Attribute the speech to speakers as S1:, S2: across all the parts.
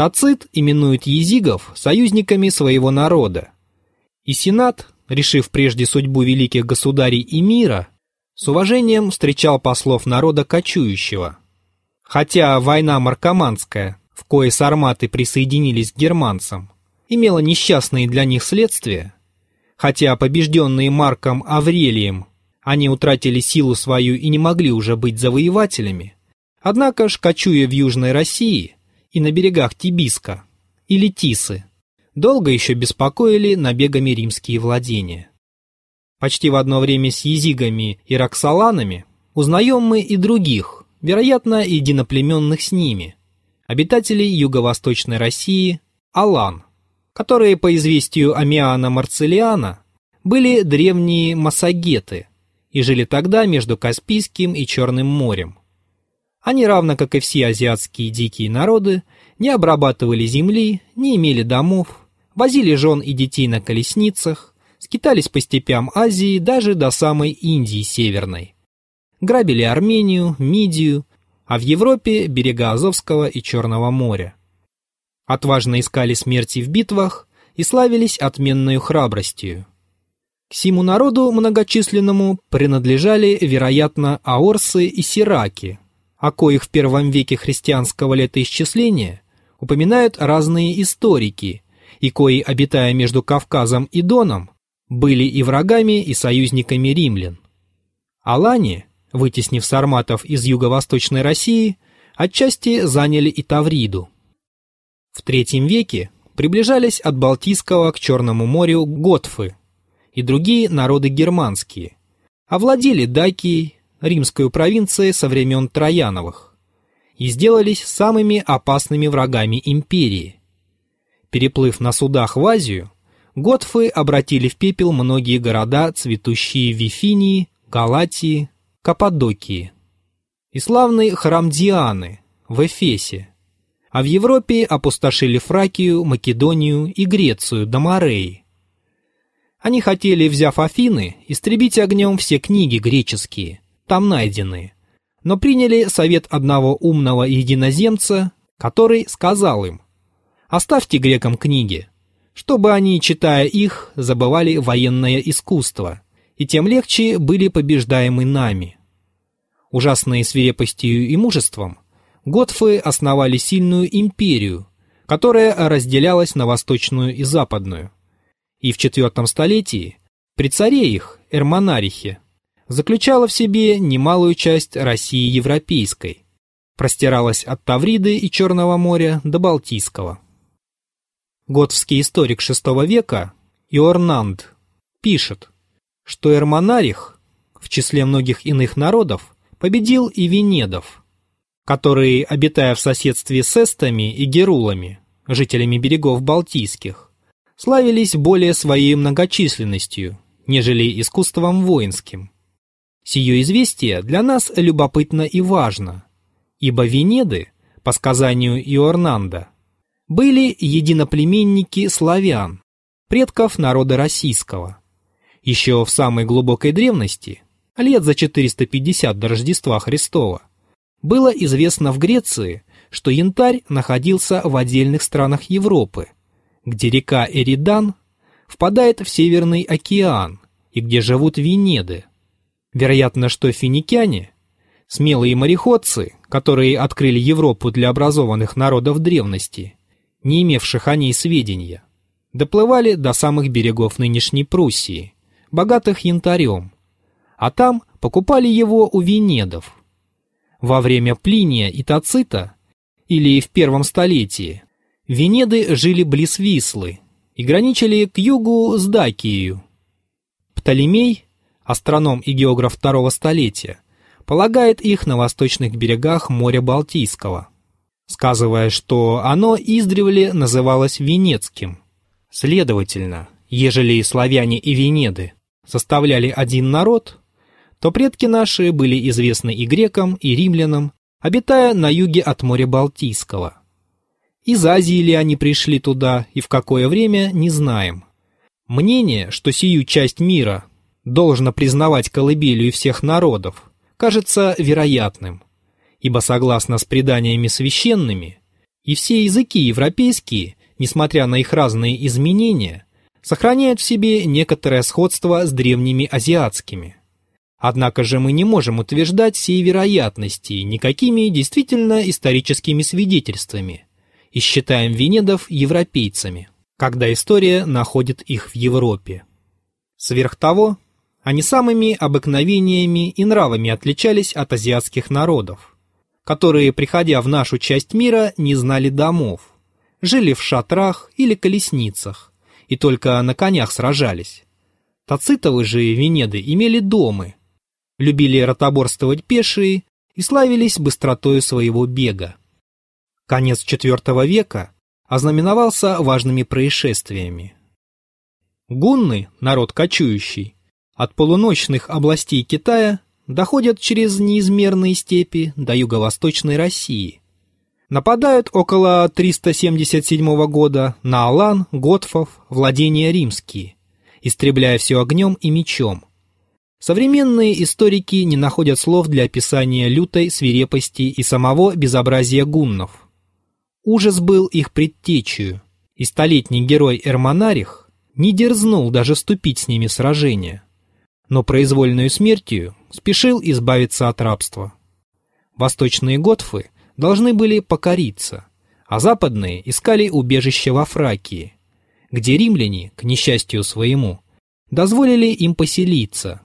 S1: Тацит именует езигов союзниками своего народа. И Сенат, решив прежде судьбу великих государей и мира, с уважением встречал послов народа кочующего. Хотя война маркоманская, в кое сарматы присоединились к германцам, имела несчастные для них следствия, хотя побежденные Марком Аврелием они утратили силу свою и не могли уже быть завоевателями, однако ж, кочуя в Южной России и на берегах Тибиска или Тисы, долго еще беспокоили набегами римские владения. Почти в одно время с езигами и роксоланами узнаем мы и других, вероятно, единоплеменных с ними, обитателей юго-восточной России, алан, которые, по известию Амиана Марцелиана, были древние массагеты и жили тогда между Каспийским и Черным морем. Они, равно как и все азиатские дикие народы, не обрабатывали земли, не имели домов, возили жен и детей на колесницах, скитались по степям Азии даже до самой Индии Северной. Грабили Армению, Мидию, а в Европе берега Азовского и Черного моря. Отважно искали смерти в битвах и славились отменной храбростью. К сему народу многочисленному принадлежали, вероятно, аорсы и сираки, о коих в первом веке христианского летоисчисления упоминают разные историки, и кои, обитая между Кавказом и Доном, были и врагами, и союзниками римлян. Алани, вытеснив сарматов из юго-восточной России, отчасти заняли и Тавриду. В III веке приближались от Балтийского к Черному морю готфы и другие народы германские, овладели Дакией, римской провинцией со времен Трояновых, и сделались самыми опасными врагами империи. Переплыв на судах в Азию, готфы обратили в пепел многие города, цветущие в Вифинии, Галатии, Каппадокии. И славный храм Дианы в Эфесе. А в Европе опустошили Фракию, Македонию и Грецию до Мореи. Они хотели, взяв Афины, истребить огнем все книги греческие, там найденные, но приняли совет одного умного единоземца, который сказал им, «Оставьте грекам книги, чтобы они, читая их, забывали военное искусство, и тем легче были побеждаемы нами. Ужасные свирепостью и мужеством, готфы основали сильную империю, которая разделялась на восточную и западную. И в четвертом столетии при царе их, Эрмонарихе, заключала в себе немалую часть России европейской, простиралась от Тавриды и Черного моря до Балтийского. Готовский историк VI века Иорнанд пишет, что Эрмонарих, в числе многих иных народов, победил и Венедов, которые, обитая в соседстве с эстами и герулами, жителями берегов Балтийских, славились более своей многочисленностью, нежели искусством воинским. Сие известие для нас любопытно и важно, ибо Венеды, по сказанию Иорнанда, были единоплеменники славян, предков народа российского. Еще в самой глубокой древности, лет за 450 до Рождества Христова, было известно в Греции, что янтарь находился в отдельных странах Европы, где река Эридан впадает в Северный океан и где живут Венеды. Вероятно, что финикяне, смелые мореходцы, которые открыли Европу для образованных народов древности, не имевших о ней сведения, доплывали до самых берегов нынешней Пруссии, богатых янтарем, а там покупали его у венедов. Во время Плиния и Тацита, или в первом столетии, Венеды жили близ Вислы и граничили к югу с Дакией. Птолемей, астроном и географ второго столетия, полагает их на восточных берегах моря Балтийского сказывая, что оно издревле называлось Венецким. Следовательно, ежели и славяне и Венеды составляли один народ, то предки наши были известны и грекам, и римлянам, обитая на юге от моря Балтийского. Из Азии ли они пришли туда и в какое время, не знаем. Мнение, что сию часть мира должно признавать колыбелью всех народов, кажется вероятным – ибо согласно с преданиями священными, И все языки европейские, несмотря на их разные изменения, сохраняют в себе некоторое сходство с древними азиатскими. Однако же мы не можем утверждать сей вероятности никакими действительно историческими свидетельствами и считаем венедов европейцами, когда история находит их в Европе. Сверх того, они самыми обыкновениями и нравами отличались от азиатских народов, которые, приходя в нашу часть мира, не знали домов, жили в шатрах или колесницах и только на конях сражались. Тацитовы же Венеды имели домы, любили ротоборствовать пешие и славились быстротою своего бега. Конец IV века ознаменовался важными происшествиями. Гунны, народ кочующий, от полуночных областей Китая доходят через неизмерные степи до юго-восточной России. Нападают около 377 года на Алан, Готфов, владения римские, истребляя все огнем и мечом. Современные историки не находят слов для описания лютой свирепости и самого безобразия гуннов. Ужас был их предтечью, и столетний герой Эрмонарих не дерзнул даже вступить с ними в сражение, но произвольную смертью спешил избавиться от рабства. Восточные готфы должны были покориться, а западные искали убежище во Фракии, где римляне, к несчастью своему, дозволили им поселиться,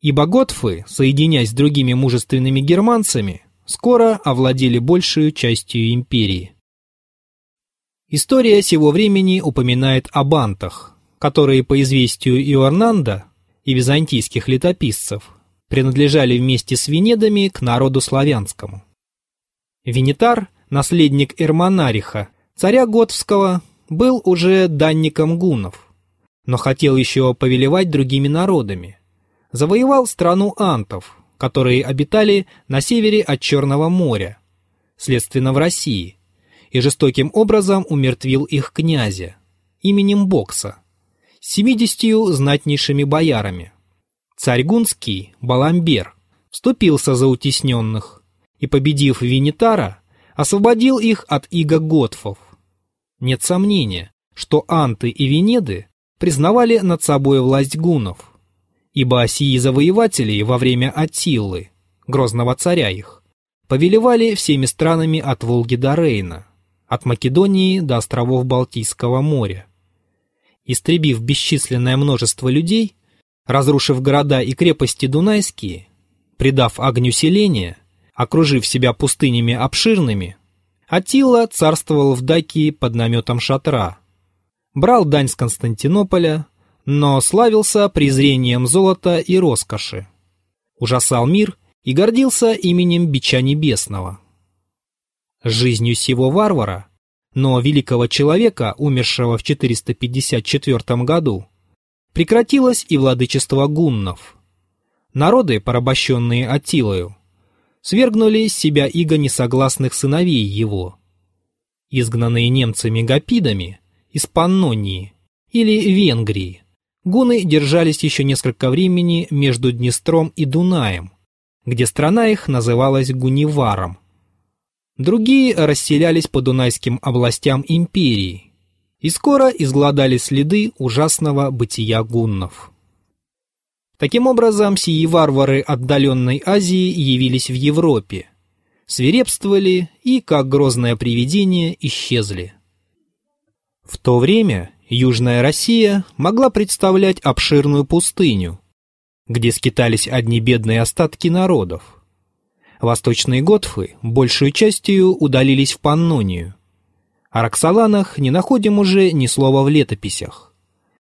S1: ибо готфы, соединяясь с другими мужественными германцами, скоро овладели большую частью империи. История сего времени упоминает о бантах, которые, по известию Иоаннанда и византийских летописцев, принадлежали вместе с венедами к народу славянскому. Венетар, наследник Эрмонариха, царя Готовского, был уже данником гунов, но хотел еще повелевать другими народами. Завоевал страну антов, которые обитали на севере от Черного моря, следственно в России – и жестоким образом умертвил их князя именем Бокса, семидесятью знатнейшими боярами. Царь Гунский, Баламбер, вступился за утесненных и, победив Винитара, освободил их от иго Готфов. Нет сомнения, что анты и венеды признавали над собой власть гунов, ибо сии завоеватели во время Аттилы, грозного царя их, повелевали всеми странами от Волги до Рейна от Македонии до островов Балтийского моря. Истребив бесчисленное множество людей, разрушив города и крепости Дунайские, придав огню селения, окружив себя пустынями обширными, Атила царствовал в Дакии под наметом шатра, брал дань с Константинополя, но славился презрением золота и роскоши, ужасал мир и гордился именем Бича Небесного. Жизнью сего варвара, но великого человека, умершего в 454 году, прекратилось и владычество гуннов. Народы, порабощенные Атилою, свергнули с себя иго несогласных сыновей его. Изгнанные немцами-гапидами из Паннонии или Венгрии, гуны держались еще несколько времени между Днестром и Дунаем, где страна их называлась Гуниваром, Другие расселялись по Дунайским областям империи, и скоро изгладали следы ужасного бытия гуннов. Таким образом, сии варвары отдаленной Азии явились в Европе, свирепствовали и, как грозное привидение, исчезли. В то время Южная Россия могла представлять обширную пустыню, где скитались одни бедные остатки народов. Восточные готфы большую частью удалились в Паннонию. О Роксоланах не находим уже ни слова в летописях.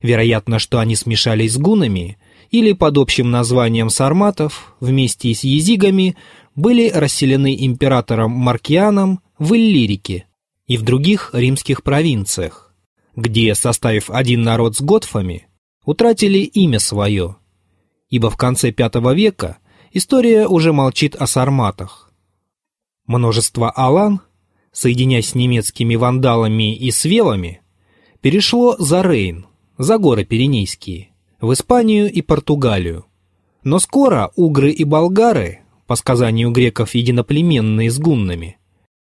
S1: Вероятно, что они смешались с гунами или под общим названием сарматов вместе с езигами были расселены императором Маркианом в Иллирике и в других римских провинциях, где, составив один народ с готфами, утратили имя свое, ибо в конце V века история уже молчит о сарматах. Множество алан, соединяясь с немецкими вандалами и свелами, перешло за Рейн, за горы Пиренейские, в Испанию и Португалию. Но скоро угры и болгары, по сказанию греков единоплеменные с гуннами,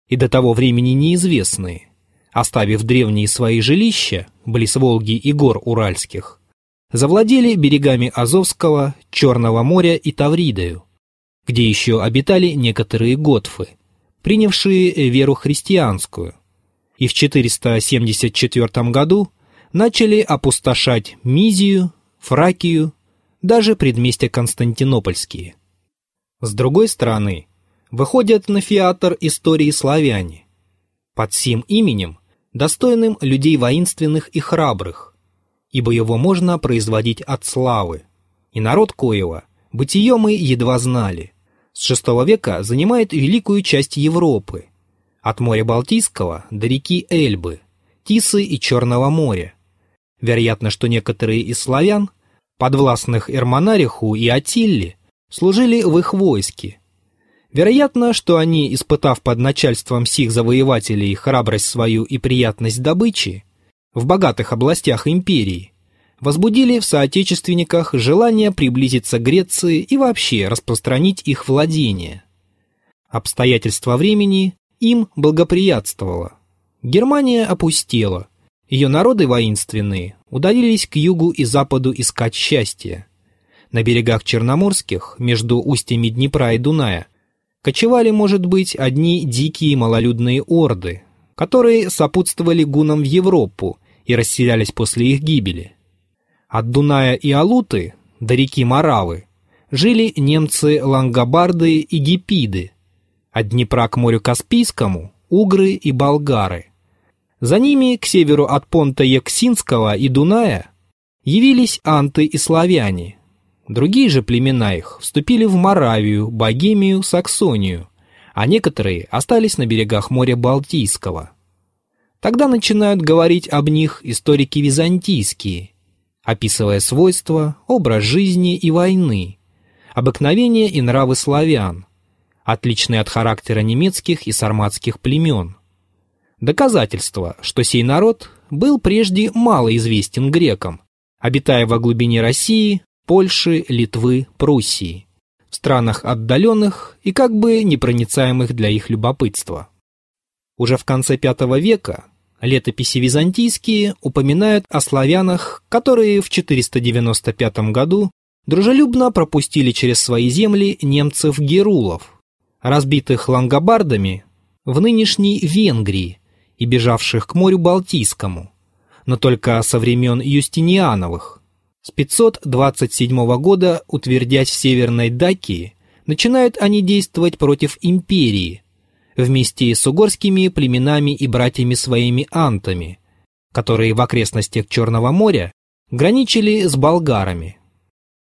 S1: и до того времени неизвестные, оставив древние свои жилища, близ Волги и гор Уральских, завладели берегами Азовского, Черного моря и Тавридою, где еще обитали некоторые готфы, принявшие веру христианскую, и в 474 году начали опустошать Мизию, Фракию, даже предместья Константинопольские. С другой стороны, выходят на фиатр истории славяне, под сим именем, достойным людей воинственных и храбрых, ибо его можно производить от славы, и народ Коева, бытие мы едва знали, с VI века занимает великую часть Европы, от моря Балтийского до реки Эльбы, Тисы и Черного моря. Вероятно, что некоторые из славян, подвластных Эрмонариху и Атилле, служили в их войске. Вероятно, что они, испытав под начальством сих завоевателей храбрость свою и приятность добычи, в богатых областях империи, возбудили в соотечественниках желание приблизиться к Греции и вообще распространить их владения. Обстоятельства времени им благоприятствовало. Германия опустела, ее народы воинственные удалились к югу и западу искать счастья. На берегах Черноморских, между устьями Днепра и Дуная, кочевали, может быть, одни дикие малолюдные орды, которые сопутствовали гунам в Европу и расселялись после их гибели. От Дуная и Алуты до реки Моравы жили немцы-лангобарды и гипиды, от Днепра к морю Каспийскому – угры и болгары. За ними, к северу от понта Ексинского и Дуная, явились анты и славяне, Другие же племена их вступили в Моравию, Богемию, Саксонию, а некоторые остались на берегах моря Балтийского. Тогда начинают говорить об них историки византийские, описывая свойства, образ жизни и войны, обыкновения и нравы славян, отличные от характера немецких и сарматских племен. Доказательство, что сей народ был прежде мало известен грекам, обитая во глубине России, Польши, Литвы, Пруссии, в странах отдаленных и как бы непроницаемых для их любопытства. Уже в конце V века летописи византийские упоминают о славянах, которые в 495 году дружелюбно пропустили через свои земли немцев-герулов, разбитых лангобардами в нынешней Венгрии и бежавших к морю Балтийскому, но только со времен Юстиниановых, с 527 года, утвердясь в Северной Дакии, начинают они действовать против империи, вместе с угорскими племенами и братьями своими антами, которые в окрестностях Черного моря граничили с болгарами.